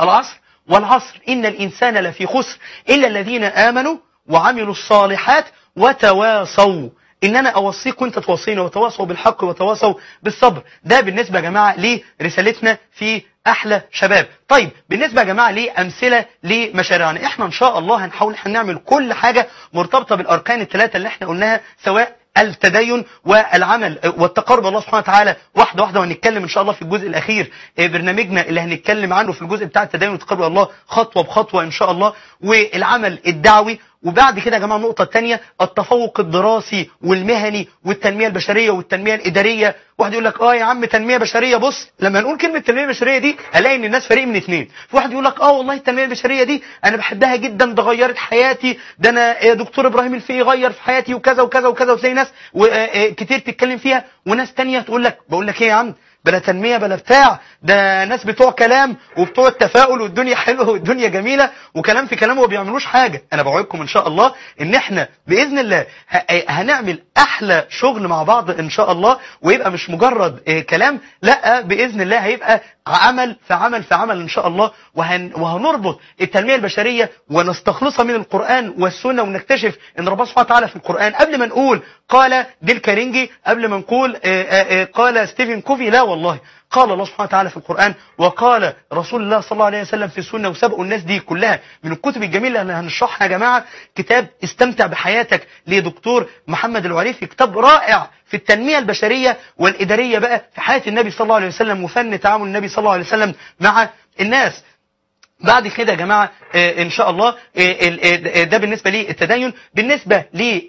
العصر والعصر إن الإنسان لفي خسر إلا الذين آمنوا وعملوا الصالحات وتواصوا. إن أنا أوصيك وأنت توصيني وتواصوا بالحق وتواصوا بالصبر. ده بالنسبة يا جماعة لرسالتنا في أحلى شباب. طيب بالنسبة يا جماعة لأمثلة لمشاريعنا إحنا إن شاء الله هنحاول إحنا نعمل كل حاجة مرتبطة بالأركان الثلاثة اللي إحنا قلناها سواء التدين والعمل والتقرب الله سبحانه وتعالى. واحدة واحدة وهنتكلم إن شاء الله في الجزء الأخير برنامجنا اللي هنتكلم عنه في الجزء بتاع التدين والتقرب الله خطوة بخطوة إن شاء الله. والعمل الدعوي وبعد كده يا جماعة النقطة الثانية التفوق الدراسي والمهني والتنمية البشرية والتنمية الإدارية. واحد يقول لك آه يا عم تنمية بشرية بص لما نقول كلمة تنمية بشرية دي هلاقي إن الناس فريق من اثنين في واحد يقول لك آه والله التنمية البشرية دي أنا بحبها جدا ده غيرت حياتي ده أنا يا دكتور إبراهيم الفقي غير في حياتي وكذا وكذا وكذا وتلاقي ناس آه، آه، كتير تتكلم فيها. وناس تانية تقول لك بقول لك إيه يا عم؟ بلا تنمية بلا بتاع. ده ناس بتوع كلام وبتوع التفاؤل والدنيا حلوة والدنيا جميلة وكلام في كلام وما بيعملوش حاجة. أنا بوعدكم إن شاء الله إن إحنا بإذن الله هنعمل أحلى شغل مع بعض إن شاء الله ويبقى مش مجرد آه، كلام لأ بإذن الله هيبقى عمل في عمل في عمل إن شاء الله وهن وهنربط التنمية البشرية ونستخلصها من القرآن والسنة ونكتشف إن ربنا سبحانه وتعالى في القرآن. قبل ما نقول قال ديل كارنيجي قبل ما نقول آه، آه، آه، قال ستيفن كوفي لا والله. قال الله سبحانه وتعالى في القرآن وقال رسول الله صلى الله عليه وسلم في السنة وسبقوا الناس دي كلها. من الكتب الجميلة اللي هنشرحها يا جماعة كتاب استمتع بحياتك لدكتور محمد العريفي كتاب رائع في التنمية البشرية والإدارية بقى في حياة النبي صلى الله عليه وسلم وفن تعامل النبي صلى الله عليه وسلم مع الناس. بعد كده يا جماعة آه، إن شاء الله آه، آه، ده بالنسبة للتدين بالنسبة ل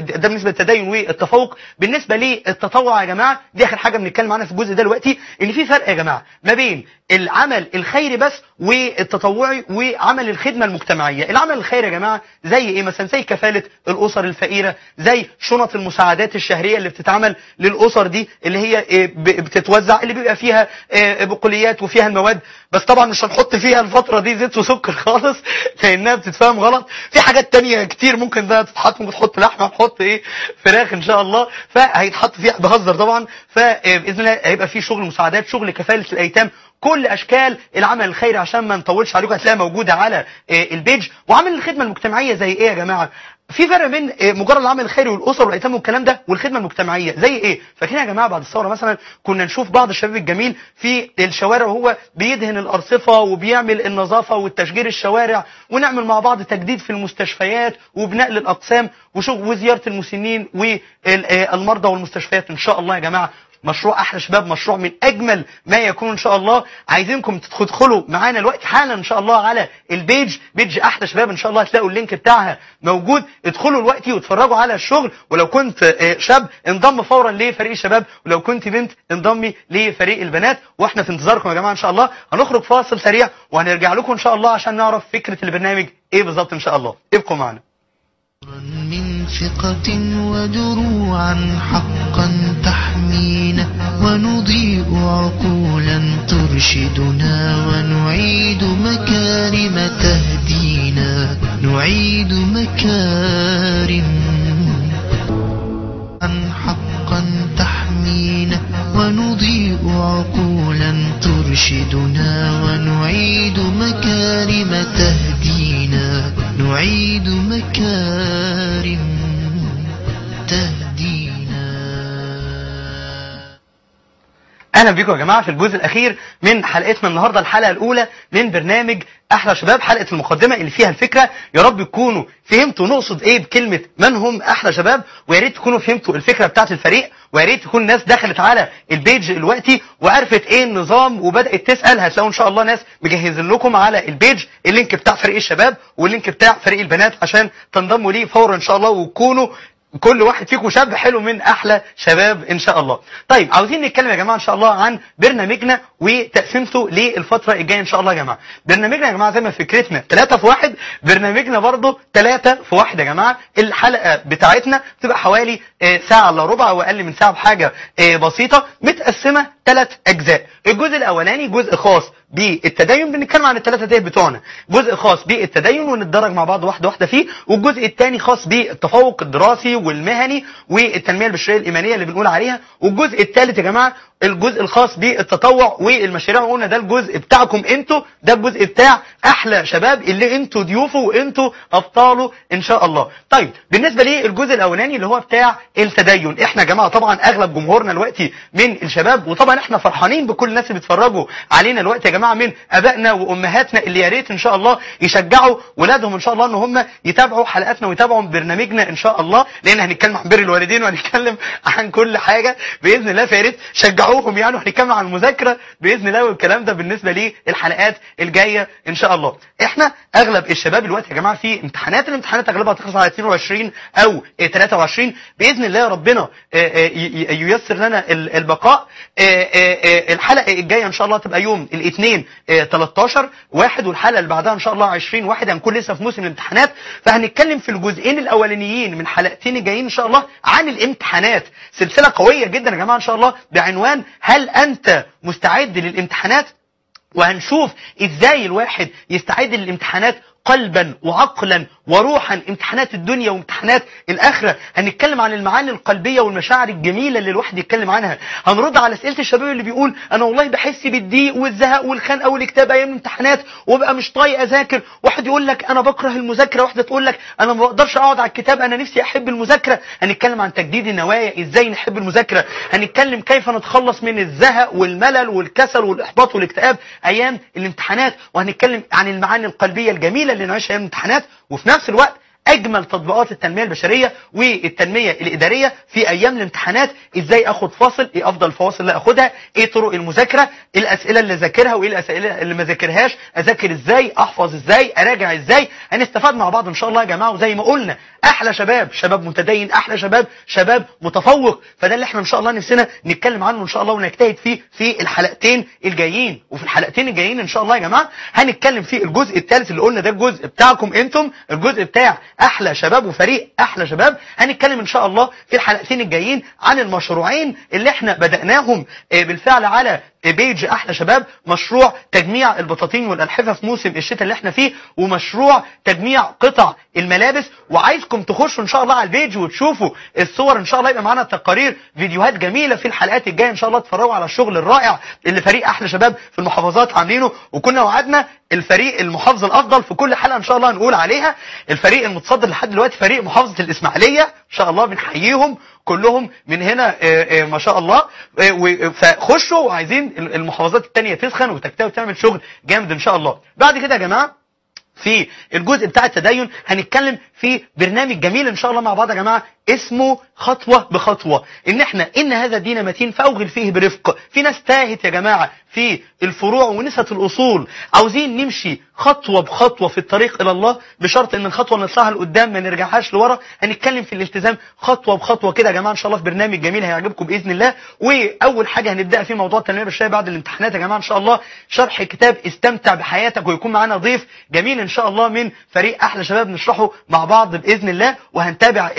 ده بالنسبة للتدين والتفوق بالنسبة للتطوع يا جماعة دي آخر حاجة بنتكلم عنها في الجزء ده دلوقتي إن في فرق يا جماعة ما بين العمل الخيري بس والتطوعي وعمل الخدمة المجتمعية. العمل الخيري يا جماعة زي إيه مثلا؟ زي كفالة الأسر الفقيرة زي شنط المساعدات الشهرية اللي بتتعمل للأسر دي اللي هي بتتوزع اللي بيبقى فيها بقوليات وفيها المواد. بس طبعا مش هنحط فيها الفترة دي زيت وسكر خالص لأنها بتتفهم غلط. في حاجات تانية كتير ممكن بقى تتحط ممكن تحط لحمة تحط إيه فراخ إن شاء الله. فهيتحط فيها بهزر طبعا. فبإذن الله هيبقى في شغل مساعدات شغل كفالة الأيتام. كل أشكال العمل الخيري عشان ما نطولش عليكم هتلاقيها موجودة على آه، البيج. وعمل الخدمة المجتمعية زي إيه يا جماعة؟ في فرق بين آه، مجرد العمل الخيري والاسر والأيتام والكلام ده والخدمة المجتمعية زي إيه؟ فاكرين يا جماعة بعد الثورة مثلا كنا نشوف بعض الشباب الجميل في الشوارع وهو بيدهن الأرصفة وبيعمل النظافة والتشجير الشوارع ونعمل مع بعض تجديد في المستشفيات وبنقل الأقسام وزيارة المسنين والمرضى والمستشفيات. إن شاء الله يا جماعة مشروع أحلى شباب مشروع من أجمل ما يكون إن شاء الله. عايزينكم تدخلوا معانا الوقت حالا إن شاء الله على ال page page أحلى شباب إن شاء الله هتلاقوا ال link بتاعها موجود. ادخلوا الوقت واتفرجوا على الشغل. ولو كنت آه، شاب انضم فورا لفريق الشباب ولو كنت بنت انضمي لفريق البنات. وإحنا في انتظاركم يا جماعة إن شاء الله. هنخرج فاصل سريع وهنرجع لكم إن شاء الله عشان نعرف فكرة البرنامج إيه بالظبط إن شاء الله. ابقوا معنا. من ثقة ودروعا حقا تحمينا ونضيء عقولا ترشدنا ونعيد مكارم تهدينا نعيد مكارم حقا تحمينا ونضيء عقولا ترشدنا ونعيد مكارم تهدينا نعيد مكارم تهدينا. أهلا بيكم يا جماعة في الجزء الأخير من حلقتنا النهارده الحلقة الأولى من برنامج أحلى شباب حلقة المقدمة اللي فيها الفكرة. يا رب تكونوا فهمتوا نقصد إيه بكلمة من هم أحلى شباب ويا ريت تكونوا فهمتوا الفكرة بتاعه الفريق ويا ريت تكون ناس دخلت على ال page دلوقتي وعرفت إيه النظام وبدأت تسأل. هتلاقوا إن شاء الله ناس مجهزين لكم على ال page ال link بتاع فريق الشباب وال link بتاع فريق البنات عشان تنضموا ليه فورا إن شاء الله وتكونوا كل واحد فيكم شاب حلو من أحلى شباب إن شاء الله. طيب عاوزين نتكلم يا جماعة إن شاء الله عن برنامجنا وتقسيمته للفترة الجاية إن شاء الله يا جماعة. برنامجنا يا جماعة زي ما فكرتنا ثلاثة في واحد برنامجنا برضه ثلاثة في واحد يا جماعة. الحلقة بتاعتنا بتبقى حوالي آه، ساعة إلا ربع أو أقل من ساعة بحاجة آه، بسيطة متقسمة ثلاث أجزاء. الجزء الأولاني جزء خاص بالتدين بنتكلم عن الثلاثه ديت بتوعنا. جزء خاص بالتدين ونتدرج مع بعض واحدة واحدة فيه والجزء الثاني خاص بالتفوق الدراسي والمهني والتنمية البشرية الإيمانية اللي بنقول عليها. والجزء الثالث يا جماعة الجزء الخاص بالتطوع والمشاريع. قلنا ده الجزء بتاعكم أنتوا ده الجزء بتاع أحلى شباب اللي أنتوا ضيوفه وانتوا أبطاله إن شاء الله. طيب بالنسبة للجزء الأولاني اللي هو بتاع التدين. إحنا يا جماعة طبعا أغلب جمهورنا دلوقتي من الشباب وطبعا إحنا فرحانين بكل الناس اللي بيتفرجوا علينا دلوقتي يا جماعة من آبائنا وأمهاتنا اللي يا ريت إن شاء الله يشجعوا ولادهم إن شاء الله إن هم يتابعوا حلقاتنا ويتابعوا برنامجنا إن شاء الله. لأن هنتكلم عن بر الوالدين وهنتكلم عن كل حاجة بإذن الله. فيا ريت شجعوهم يعني وهنتكلم عن المذاكره بإذن الله والكلام ده بالنسبة للحلقات الجاية إن شاء الله. إحنا أغلب الشباب دلوقتي يا جماعة في امتحانات الامتحانات أغلبها هتخلص على 22 أو آه، 23 بإذن الله ربنا آه، آه، ييسر لنا ال- البقاء. آه، الحلقة الجاية إن شاء الله تبقى يوم الاثنين 13 واحد والحلقة اللي بعدها إن شاء الله 20 واحد هنكون لسه في موسم الامتحانات. فهنتكلم في الجزئين الأولانيين من حلقتين الجايين إن شاء الله عن الامتحانات. سلسلة قوية جدا يا جماعة إن شاء الله بعنوان اولا هل أنت مستعد للامتحانات؟ وهنشوف إزاي الواحد يستعد للامتحانات قلبا وعقلا وروحا امتحانات الدنيا وامتحانات الآخرة. هنتكلم عن المعاني القلبية والمشاعر الجميلة اللي الواحد يتكلم عنها. هنرد على أسئلة الشباب اللي بيقول أنا والله بحس بالضيق والزهق والخنقة والاكتئاب أيام الامتحانات وابقى مش طايق أذاكر. واحد يقول لك أنا بكره المذاكرة واحدة تقول لك أنا ما بقدرش أقعد على الكتاب أنا نفسي أحب المذاكرة. هنتكلم عن تجديد النوايا إزاي نحب المذاكرة. هنتكلم كيف نتخلص من الزهق والملل والكسل والإحباط والاكتئاب أيام الامتحانات. وهنتكلم عن المعاني القلبية الجميلة نعيشها أيام الامتحانات وفي نفس الوقت أجمل تطبيقات التنميه البشرية والتنمية الإدارية في أيام الامتحانات. إزاي آخد فاصل؟ إيه أفضل فواصل اللي آخدها؟ إيه طرق المذاكرة؟ إيه الأسئلة اللي أذاكرها وإيه الأسئلة اللي ما ذاكرهاش أذاكر إزاي؟ أحفظ إزاي؟ أراجع إزاي؟ هنستفاد مع بعض إن شاء الله يا جماعة. وزي ما قلنا أحلى شباب شباب متدين أحلى شباب شباب متفوق. فده اللي إحنا إن شاء الله نفسنا نتكلم عنه إن شاء الله ونجتهد فيه في الحلقتين الجايين. وفي الحلقتين الجايين إن شاء الله يا جماعة هنتكلم في الجزء الثالث اللي قلنا ده الجزء بتاعكم أنتم الجزء بتاع أحلى شباب وفريق أحلى شباب. هنتكلم إن شاء الله في الحلقتين الجايين عن المشروعين اللي إحنا بدأناهم آه، بالفعل على بيج أحلى شباب مشروع تجميع البطاطين والألحفة في موسم الشتاء اللي إحنا فيه ومشروع تجميع قطع الملابس. وعايزكم تخشوا إن شاء الله على البيج وتشوفوا الصور. إن شاء الله يبقى معانا تقارير فيديوهات جميلة في الحلقات الجاية. إن شاء الله تتفرجوا على الشغل الرائع اللي فريق أحلى شباب في المحافظات عاملينه. وكنا وعدنا الفريق المحافظ الأفضل في كل حلقة إن شاء الله هنقول عليها. الفريق المتصدر لحد دلوقتي فريق محافظة الإسماعيلية. إن شاء الله بنحييهم كلهم من هنا آه، آه، ما شاء الله. آه، فخشوا وعايزين المحافظات التانية تسخن وتجتهد وتعمل شغل جامد إن شاء الله. بعد كده يا جماعة في الجزء بتاع التدين هنتكلم في برنامج جميل إن شاء الله مع بعض يا جماعة اسمه خطوة بخطوة. إن إحنا إن هذا الدين متين فأوغل فيه برفق. في ناس تاهت يا جماعة في الفروع ونست الأصول. عاوزين نمشي خطوة بخطوة في الطريق إلى الله بشرط إن الخطوة نطلعها لقدام ما نرجعهاش لورا. هنتكلم في الالتزام خطوة بخطوة كده يا جماعة إن شاء الله في برنامج جميل هيعجبكم بإذن الله. وأول حاجة هنبدأ في موضوع التنمية البشرية بعد الامتحانات يا جماعة إن شاء الله. شرح كتاب استمتع بحياتك ويكون معانا ضيف جميل إن شاء الله من فريق أحلى شباب نشرحه مع بعض بإذن الله وهنتابع آه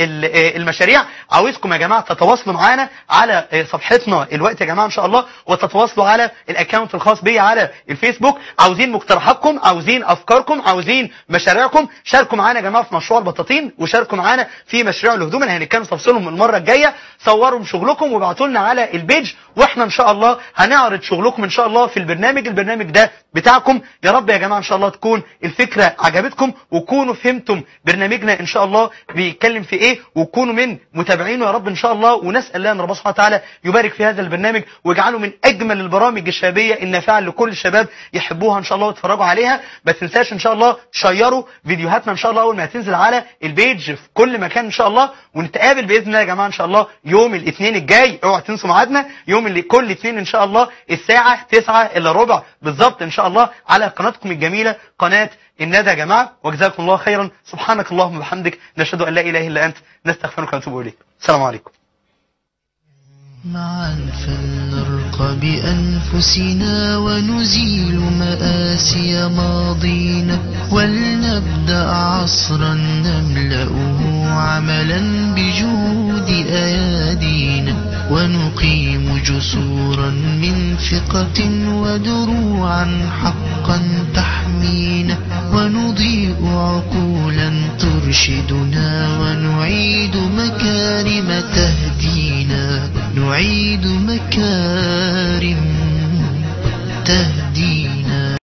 المشاريع. عاوزكم يا جماعة تتواصلوا معانا على آه صفحتنا الوقت يا جماعة إن شاء الله وتتواصلوا على ال account الخاص بي على الفيسبوك. عاوزين مقترحاتكم عاوزين أفكاركم عاوزين مشاريعكم شاركوا معانا يا جماعة في مشروع البطاطين وشاركوا معانا في مشروع الهدوم. اللي هنتكلم تفاصيلهم المرة الجاية. صوروا شغلكم وابعتوا لنا على ال page وإحنا ان شاء الله هنعرض شغلكم ان شاء الله في البرنامج البرنامج ده بتاعكم يا رب يا جماعة ان شاء الله تكون الفكرة عجبتكم وكونوا فهمتم برنامجنا ان شاء الله بيتكلم في إيه وكونوا من متابعينه يا رب ان شاء الله ونسال الله ان ربنا سبحانه وتعالى يبارك في هذا البرنامج ويجعله من اجمل البرامج الشبابيه النافعه لكل الشباب يحبوها ان شاء الله ويتفرجوا عليها ما تنساش ان شاء الله تشيروا فيديوهاتنا ان شاء الله اول ما هتنزل على ال page في كل مكان ان شاء الله ونتقابل باذن الله يا جماعة ان شاء الله يوم الاثنين الجاي اوعوا تنسوا ميعادنا يوم اللي كل اثنين إن شاء الله الساعة 9 الا ربع بالظبط إن شاء الله على قناتكم الجميلة قناة الندى يا جماعة وجزاكم الله خيرا. سبحانك اللهم وبحمدك نشهد أن لا إله إلا أنت نستغفرك ونتوب إليك. السلام عليكم. معا فلنرقى بأنفسنا ونزيل مآسي ماضينا ولنبدأ عصرا نملأه عملا بجهود أيادينا. ونقيم جسورا من ثقة ودروعا حقا تحمينا ونضيء عقولا ترشدنا ونعيد مكارم تهدينا نعيد مكارم تهدينا.